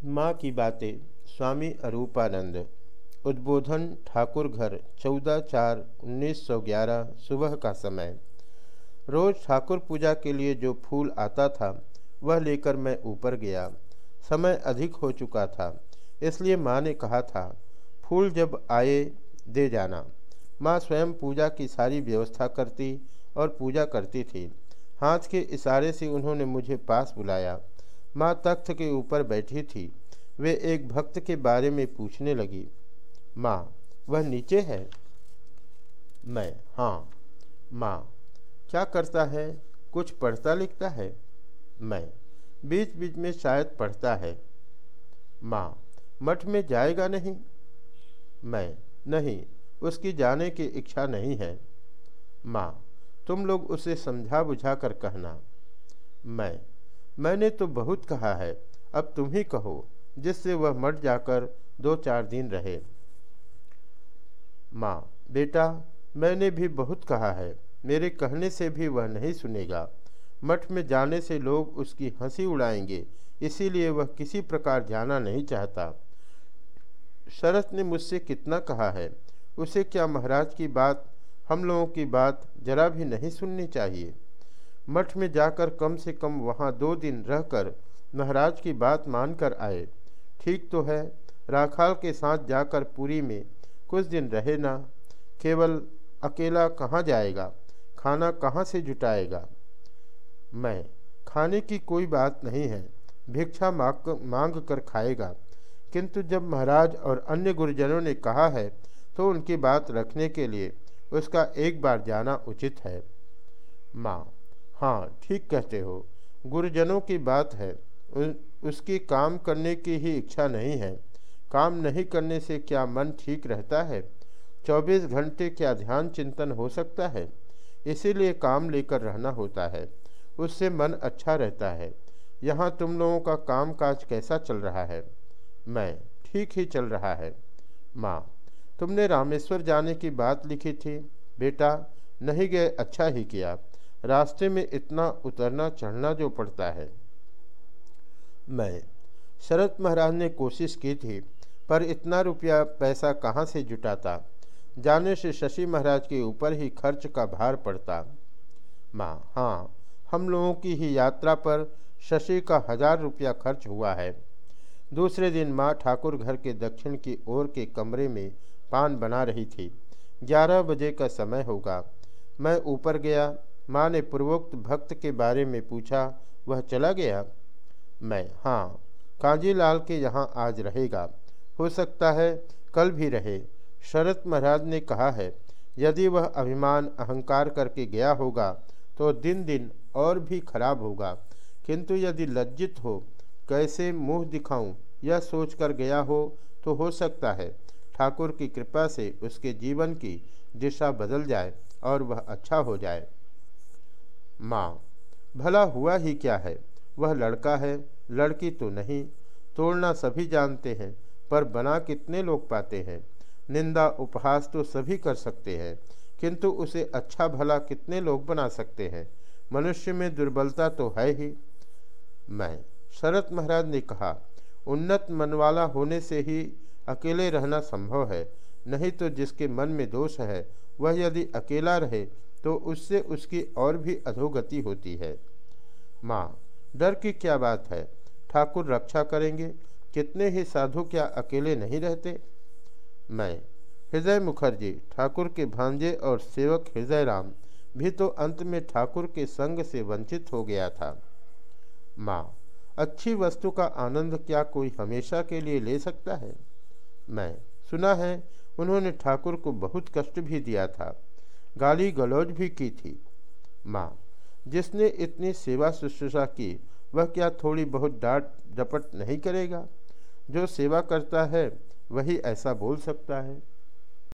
माँ की बातें, स्वामी अरूपानंद। उद्बोधन, ठाकुर घर, चौदह चार उन्नीस सौ ग्यारह, सुबह का समय। रोज़ ठाकुर पूजा के लिए जो फूल आता था, वह लेकर मैं ऊपर गया। समय अधिक हो चुका था, इसलिए माँ ने कहा था, फूल जब आए, दे जाना। माँ स्वयं पूजा की सारी व्यवस्था करती और पूजा करती थी। हाथ के इशारे से उन्होंने मुझे पास बुलाया। माँ तख्त के ऊपर बैठी थी। वे एक भक्त के बारे में पूछने लगी, माँ, वह नीचे है? मैं हाँ माँ। क्या करता है? कुछ पढ़ता लिखता है? मैं बीच बीच में शायद पढ़ता है। माँ, मठ में जाएगा नहीं? मैं, नहीं, उसकी जाने की इच्छा नहीं है। माँ, तुम लोग उसे समझा बुझा कर कहना। मैं मैंने तो बहुत कहा है, अब तुम ही कहो, जिससे वह मट जाकर दो चार दिन रहे। माँ, बेटा, मैंने भी बहुत कहा है, मेरे कहने से भी वह नहीं सुनेगा। मठ में जाने से लोग उसकी हँसी उड़ाएँगे, इसीलिए वह किसी प्रकार जाना नहीं चाहता। शरत ने मुझसे कितना कहा है, उसे क्या महाराज की बात, हम लोगों की बात जरा भी नहीं सुननी चाहिए? मठ में जाकर कम से कम वहाँ दो दिन रहकर महाराज की बात मानकर आए। ठीक तो है, राखाल के साथ जाकर पुरी में कुछ दिन रहे ना। केवल अकेला कहाँ जाएगा? खाना कहाँ से जुटाएगा? मैं, खाने की कोई बात नहीं है, भिक्षा मांग मांग कर खाएगा। किंतु जब महाराज और अन्य गुरुजनों ने कहा है तो उनकी बात रखने के लिए उसका एक बार जाना उचित है। माँ हाँ ठीक कहते हो। गुरुजनों की बात है उसकी काम करने की ही इच्छा नहीं है। काम नहीं करने से क्या मन ठीक रहता है? 24 घंटे क्या ध्यान चिंतन हो सकता है? इसीलिए काम लेकर रहना होता है, उससे मन अच्छा रहता है। यहाँ तुम लोगों का काम काज कैसा चल रहा है? मैं, ठीक ही चल रहा है। माँ, तुमने रामेश्वर जाने की बात लिखी थी? बेटा, नहीं गए अच्छा ही किया। रास्ते में इतना उतरना, चढ़ना जो पड़ता है। मैं शरद महाराज ने कोशिश की थी, पर इतना रुपया पैसा कहाँ से जुटाता? जाने से शशि महाराज के ऊपर ही खर्च का भार पड़ता। माँ हाँ हम लोगों की ही यात्रा पर शशि का हज़ार रुपया खर्च हुआ है। दूसरे दिन माँ ठाकुर घर के दक्षिण की ओर के कमरे में पान बना रही थी। ग्यारह बजे का समय होगा। मैं ऊपर गया माँ ने पूर्वोक्त भक्त के बारे में पूछा, वह चला गया? मैं हाँ कांजीलाल के यहाँ आज रहेगा। हो सकता है कल भी रहे। शरत महाराज ने कहा है, यदि वह अभिमान अहंकार करके गया होगा तो दिन दिन और भी खराब होगा। किंतु यदि लज्जित हो, कैसे मुँह दिखाऊँ, यह सोचकर गया हो तो हो सकता है ठाकुर की कृपा से उसके जीवन की दिशा बदल जाए और वह अच्छा हो जाए। माँ, भला हुआ ही क्या है? वह लड़का है, लड़की तो नहीं। तोड़ना सभी जानते हैं, पर बना कितने लोग पाते हैं? निंदा, उपहास तो सभी कर सकते हैं, किंतु उसे अच्छा भला कितने लोग बना सकते हैं? मनुष्य में दुर्बलता तो है ही। मैं, शरत महाराज ने कहा, उन्नत मन वाला होने से ही अकेले रहना संभव है, नहीं तो जिसके मन में दोष है, वह यदि अकेला रहे तो उससे उसकी और भी अधोगति होती है। माँ, डर की क्या बात है? ठाकुर रक्षा करेंगे। कितने ही साधु क्या अकेले नहीं रहते? मैं, हृदय मुखर्जी, ठाकुर के भांजे और सेवक हृदय राम भी तो अंत में ठाकुर के संग से वंचित हो गया था। माँ, अच्छी वस्तु का आनंद क्या कोई हमेशा के लिए ले सकता है? मैं, सुना है, उन्होंने ठाकुर को बहुत कष्ट भी दिया था। गाली गलौज भी की थी। माँ, जिसने इतनी सेवा शुश्रूषा की, वह क्या थोड़ी बहुत डांट डपट नहीं करेगा? जो सेवा करता है, वही ऐसा बोल सकता है।